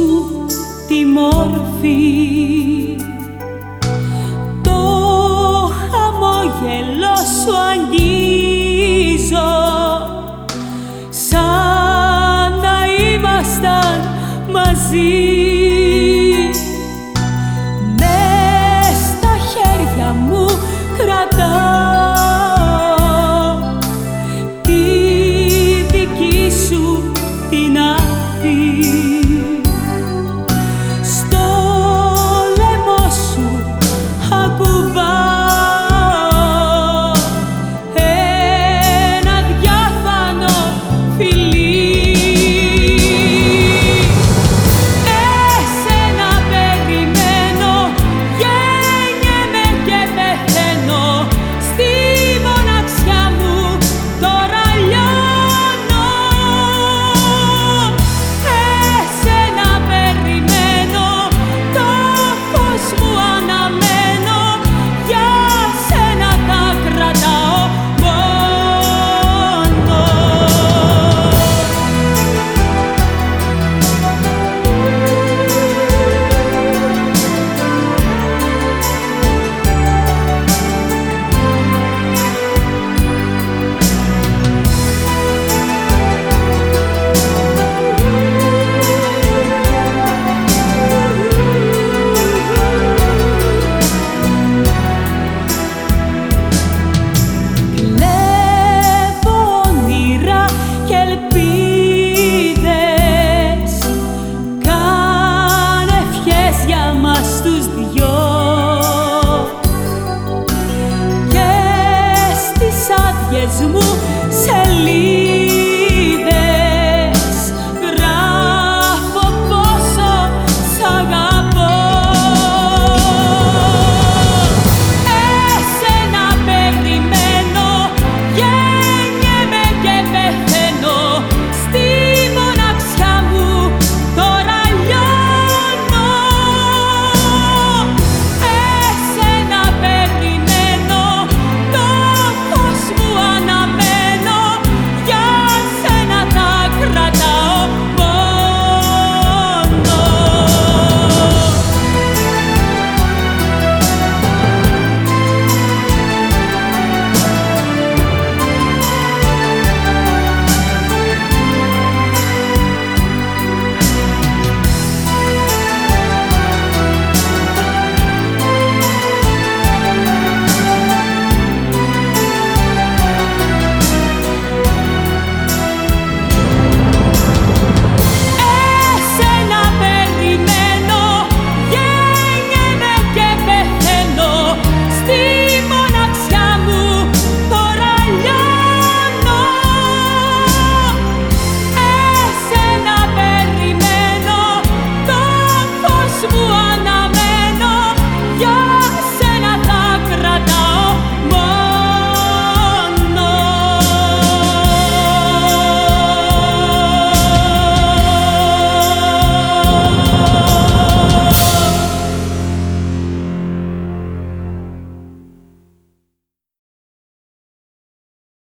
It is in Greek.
σου τη μόρφη. Το χαμόγελό σου αγγίζω σαν να ήμασταν μαζί. Με στα χέρια μου κρατά τη δική σου την άκρη.